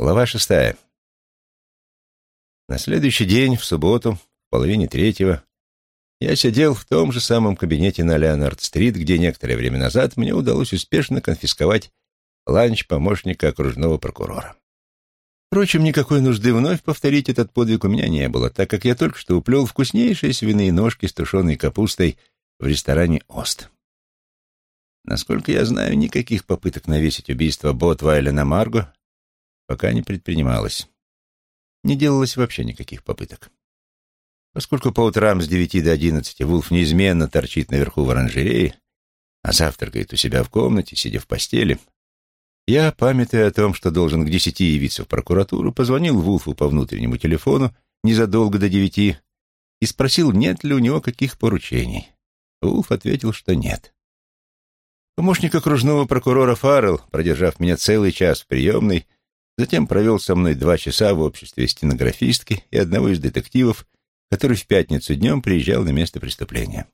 Глава шестая. На следующий день, в субботу, в половине третьего, я сидел в том же самом кабинете на Леонард-стрит, где некоторое время назад мне удалось успешно конфисковать ланч помощника окружного прокурора. Впрочем, никакой нужды вновь повторить этот подвиг у меня не было, так как я только что уплел вкуснейшие свиные ножки с тушеной капустой в ресторане «Ост». Насколько я знаю, никаких попыток навесить убийство Ботвайля на Марго пока не предпринималось. Не делалось вообще никаких попыток. Поскольку по утрам с девяти до одиннадцати Вулф неизменно торчит наверху в оранжерее, а завтракает у себя в комнате, сидя в постели, я, памятуя о том, что должен к десяти явиться в прокуратуру, позвонил Вулфу по внутреннему телефону незадолго до девяти и спросил, нет ли у него каких поручений. Вулф ответил, что нет. Помощник окружного прокурора Фаррелл, продержав меня целый час в приемной, Затем провел со мной два часа в обществе стенографистки и одного из детективов, который в пятницу днем приезжал на место преступления.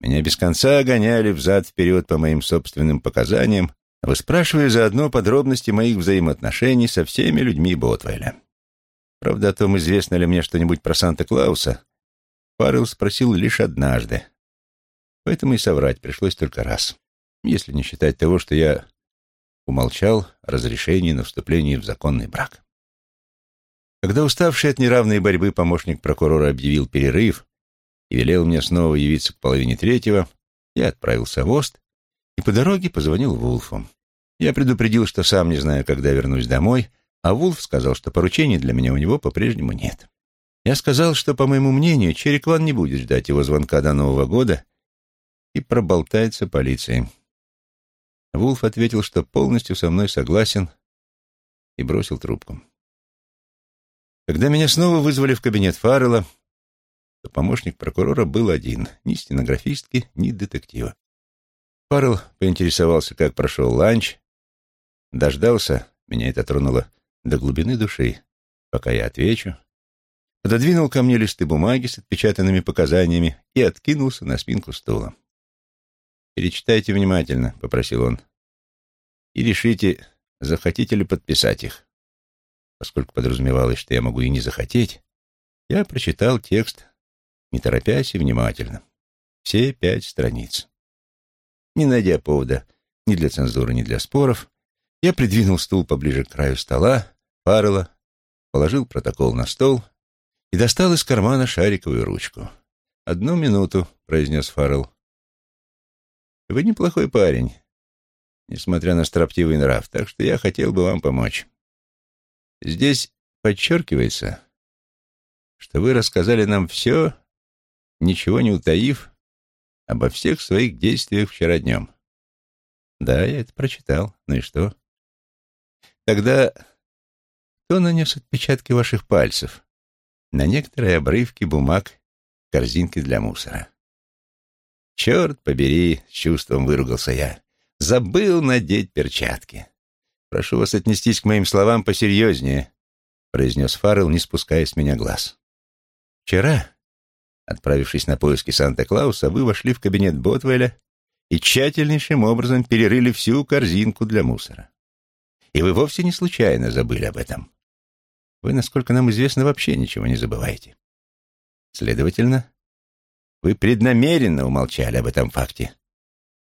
Меня без конца гоняли взад-вперед по моим собственным показаниям, выспрашивая заодно подробности моих взаимоотношений со всеми людьми Ботвейля. Правда, о том, известно ли мне что-нибудь про Санта-Клауса, Фаррелл спросил лишь однажды. Поэтому и соврать пришлось только раз, если не считать того, что я умолчал о разрешении на вступление в законный брак. Когда уставший от неравной борьбы помощник прокурора объявил перерыв и велел мне снова явиться к половине третьего, я отправился в Ост и по дороге позвонил Вулфу. Я предупредил, что сам не знаю, когда вернусь домой, а Вулф сказал, что поручений для меня у него по-прежнему нет. Я сказал, что, по моему мнению, Черекван не будет ждать его звонка до Нового года и проболтается полиции. Вулф ответил, что полностью со мной согласен, и бросил трубку. Когда меня снова вызвали в кабинет Фаррелла, то помощник прокурора был один, ни стенографистки, ни детектива. Фаррелл поинтересовался, как прошел ланч, дождался, меня это тронуло до глубины души, пока я отвечу, пододвинул ко мне листы бумаги с отпечатанными показаниями и откинулся на спинку стула. «Перечитайте внимательно», — попросил он, — «и решите, захотите ли подписать их». Поскольку подразумевалось, что я могу и не захотеть, я прочитал текст, не торопясь и внимательно. Все пять страниц. Не найдя повода ни для цензуры, ни для споров, я придвинул стул поближе к краю стола, Фаррелла, положил протокол на стол и достал из кармана шариковую ручку. «Одну минуту», — произнес Фаррелл. Вы неплохой парень, несмотря на строптивый нрав, так что я хотел бы вам помочь. Здесь подчеркивается, что вы рассказали нам все, ничего не утаив, обо всех своих действиях вчера днем. Да, я это прочитал. Ну и что? Тогда кто нанес отпечатки ваших пальцев на некоторые обрывки бумаг корзинки для мусора? «Черт побери!» — с чувством выругался я. «Забыл надеть перчатки. Прошу вас отнестись к моим словам посерьезнее», — произнес Фаррелл, не спуская с меня глаз. «Вчера, отправившись на поиски Санта-Клауса, вы вошли в кабинет Ботвеля и тщательнейшим образом перерыли всю корзинку для мусора. И вы вовсе не случайно забыли об этом. Вы, насколько нам известно, вообще ничего не забываете. Следовательно, вы преднамеренно умолчали об этом факте.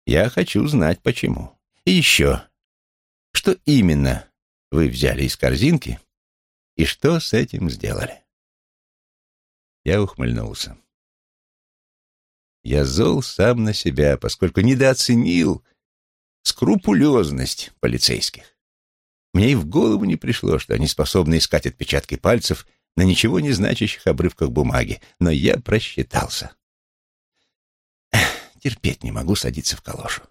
Я хочу знать, почему. И еще, что именно вы взяли из корзинки и что с этим сделали?» Я ухмыльнулся. Я зол сам на себя, поскольку недооценил скрупулезность полицейских. Мне и в голову не пришло, что они способны искать отпечатки пальцев на ничего не значащих обрывках бумаги, но я просчитался. Терпеть не могу садиться в калошу.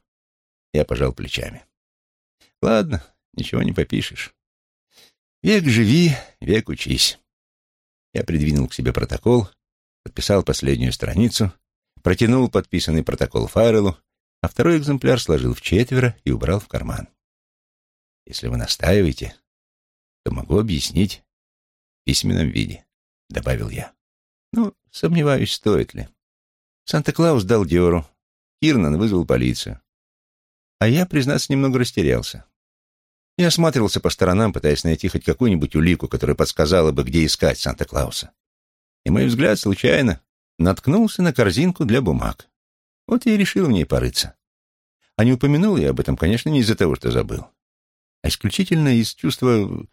Я пожал плечами. Ладно, ничего не попишешь. Век живи, век учись. Я придвинул к себе протокол, подписал последнюю страницу, протянул подписанный протокол Фарреллу, а второй экземпляр сложил в четверо и убрал в карман. Если вы настаиваете, то могу объяснить в письменном виде, — добавил я. Ну, сомневаюсь, стоит ли. Санта-Клаус дал дёру, Кирнан вызвал полицию. А я, признаться, немного растерялся. Я осматривался по сторонам, пытаясь найти хоть какую-нибудь улику, которая подсказала бы, где искать Санта-Клауса. И мой взгляд случайно наткнулся на корзинку для бумаг. Вот я и решил в ней порыться. А не упомянул я об этом, конечно, не из-за того, что забыл, а исключительно из чувства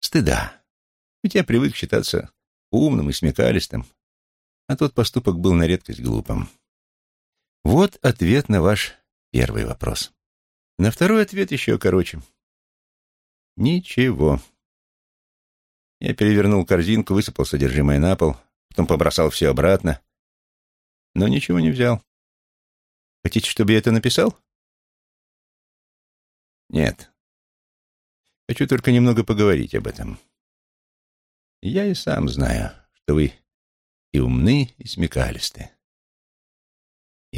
стыда. Ведь я привык считаться умным и смекалистым, а тот поступок был на редкость глупым. Вот ответ на ваш первый вопрос. На второй ответ еще короче. Ничего. Я перевернул корзинку, высыпал содержимое на пол, потом побросал все обратно, но ничего не взял. Хотите, чтобы я это написал? Нет. Хочу только немного поговорить об этом. Я и сам знаю, что вы и умны, и смекалисты.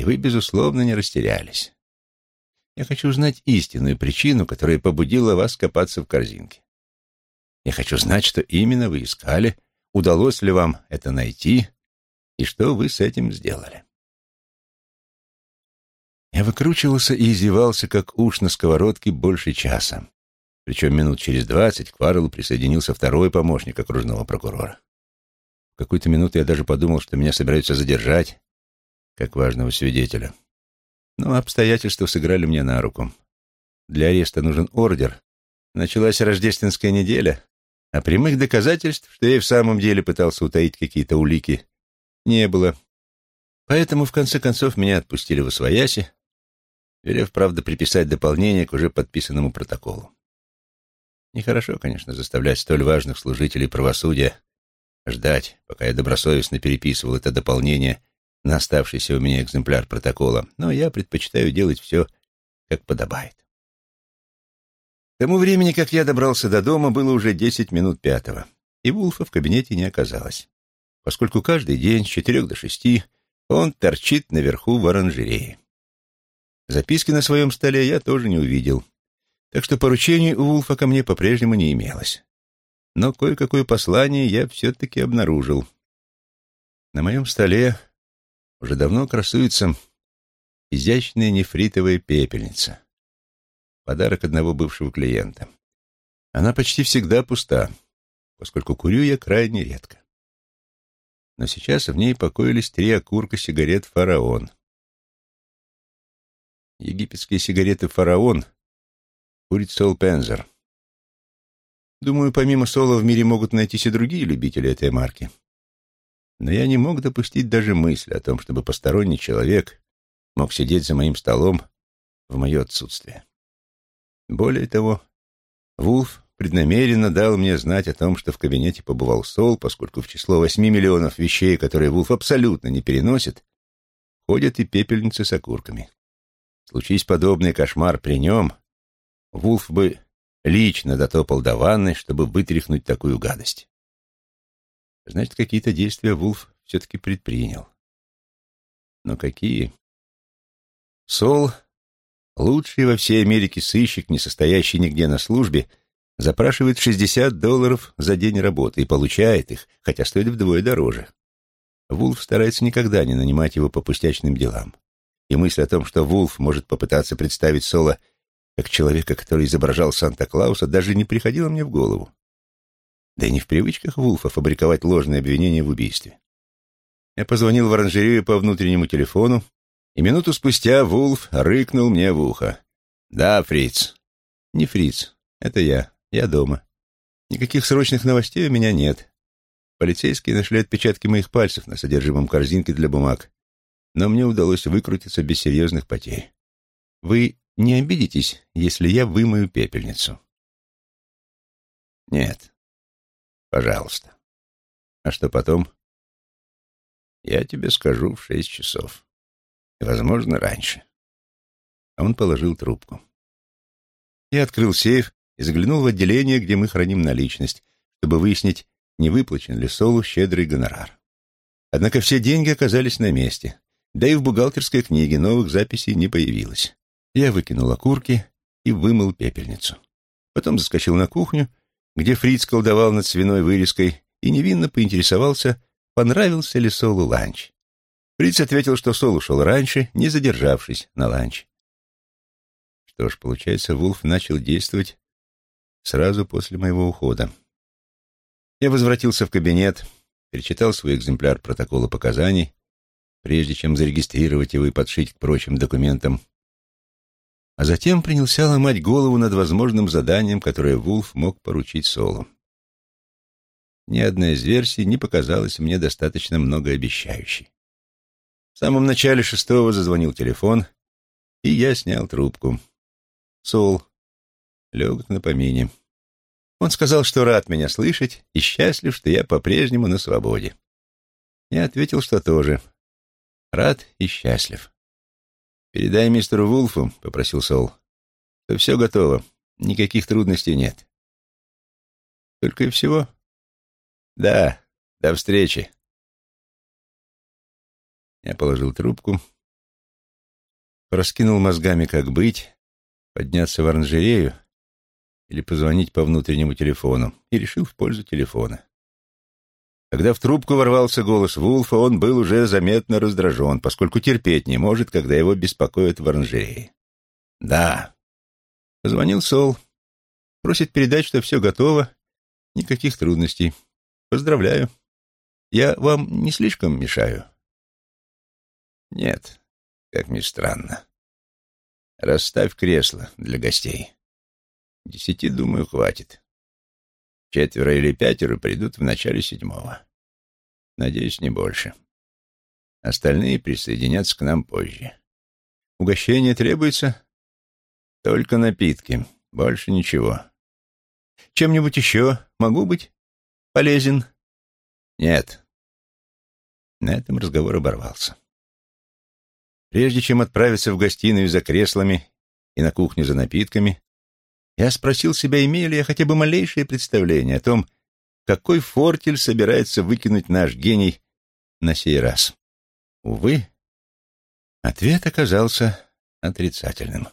И вы, безусловно, не растерялись. Я хочу узнать истинную причину, которая побудила вас копаться в корзинке. Я хочу знать, что именно вы искали, удалось ли вам это найти и что вы с этим сделали. Я выкручивался и издевался, как уж на сковородке, больше часа. Причем минут через двадцать к Фарреллу присоединился второй помощник окружного прокурора. В какую-то минуту я даже подумал, что меня собираются задержать, как важного свидетеля. Но обстоятельства сыграли мне на руку. Для ареста нужен ордер. Началась рождественская неделя, а прямых доказательств, что я и в самом деле пытался утаить какие-то улики, не было. Поэтому, в конце концов, меня отпустили в Освояси, велев, правда, приписать дополнение к уже подписанному протоколу. Нехорошо, конечно, заставлять столь важных служителей правосудия ждать, пока я добросовестно переписывал это дополнение на оставшийся у меня экземпляр протокола, но я предпочитаю делать все, как подобает. К тому времени, как я добрался до дома, было уже десять минут пятого, и Вулфа в кабинете не оказалось, поскольку каждый день с четырех до шести он торчит наверху в оранжерее. Записки на своем столе я тоже не увидел, так что поручений у Вулфа ко мне по-прежнему не имелось. Но кое-какое послание я все-таки обнаружил. На моем столе уже давно красуется изящная нефритовая пепельница. Подарок одного бывшего клиента. Она почти всегда пуста, поскольку курю я крайне редко. Но сейчас в ней покоились три окурка сигарет «Фараон», Египетские сигареты «Фараон» курит Сол Пензер. Думаю, помимо Сола в мире могут найтись и другие любители этой марки. Но я не мог допустить даже мысли о том, чтобы посторонний человек мог сидеть за моим столом в мое отсутствие. Более того, Вулф преднамеренно дал мне знать о том, что в кабинете побывал Сол, поскольку в число восьми миллионов вещей, которые Вулф абсолютно не переносит, ходят и пепельницы с окурками. Случись подобный кошмар при нем, Вулф бы лично дотопал до ванны, чтобы вытряхнуть такую гадость. Значит, какие-то действия Вулф все-таки предпринял. Но какие? Сол, лучший во всей Америке сыщик, не состоящий нигде на службе, запрашивает 60 долларов за день работы и получает их, хотя стоит вдвое дороже. Вулф старается никогда не нанимать его по пустячным делам и мысль о том, что Вулф может попытаться представить Соло как человека, который изображал Санта-Клауса, даже не приходила мне в голову. Да и не в привычках Вулфа фабриковать ложные обвинения в убийстве. Я позвонил в оранжерею по внутреннему телефону, и минуту спустя Вулф рыкнул мне в ухо. «Да, Фриц». «Не Фриц, это я. Я дома. Никаких срочных новостей у меня нет. Полицейские нашли отпечатки моих пальцев на содержимом корзинки для бумаг но мне удалось выкрутиться без серьезных потерь. Вы не обидитесь, если я вымою пепельницу? Нет. Пожалуйста. А что потом? Я тебе скажу в шесть часов. И, возможно, раньше. А он положил трубку. Я открыл сейф и заглянул в отделение, где мы храним наличность, чтобы выяснить, не выплачен ли Солу щедрый гонорар. Однако все деньги оказались на месте, да и в бухгалтерской книге новых записей не появилось. Я выкинул окурки и вымыл пепельницу. Потом заскочил на кухню, где Фриц колдовал над свиной вырезкой, и невинно поинтересовался, понравился ли Солу ланч. Фриц ответил, что Сол ушел раньше, не задержавшись на ланч. Что ж, получается, Вулф начал действовать сразу после моего ухода. Я возвратился в кабинет, перечитал свой экземпляр протокола показаний, прежде чем зарегистрировать его и подшить к прочим документам, а затем принялся ломать голову над возможным заданием, которое Вулф мог поручить Солу. Ни одна из версий не показалась мне достаточно многообещающей. В самом начале шестого зазвонил телефон, и я снял трубку. Сол лег на помине. Он сказал, что рад меня слышать и счастлив, что я по-прежнему на свободе. Я ответил, что тоже. Рад и счастлив. «Передай мистеру Вулфу», — попросил Сол, — «что все готово, никаких трудностей нет». «Только и всего?» «Да, до встречи». Я положил трубку, раскинул мозгами, как быть, подняться в оранжерею или позвонить по внутреннему телефону, и решил в пользу телефона. Когда в трубку ворвался голос Вулфа, он был уже заметно раздражен, поскольку терпеть не может, когда его беспокоят в оранжерее. «Да». Позвонил Сол. Просит передать, что все готово, никаких трудностей. Поздравляю. Я вам не слишком мешаю? Нет, как ни странно. Расставь кресло для гостей. Десяти, думаю, хватит. Четверо или пятеро придут в начале седьмого. Надеюсь, не больше. Остальные присоединятся к нам позже. Угощение требуется? Только напитки, больше ничего. Чем-нибудь еще могу быть полезен? Нет. На этом разговор оборвался. Прежде чем отправиться в гостиную за креслами и на кухню за напитками, я спросил себя, имею ли я хотя бы малейшее представление о том, какой фортель собирается выкинуть наш гений на сей раз. Увы, ответ оказался отрицательным.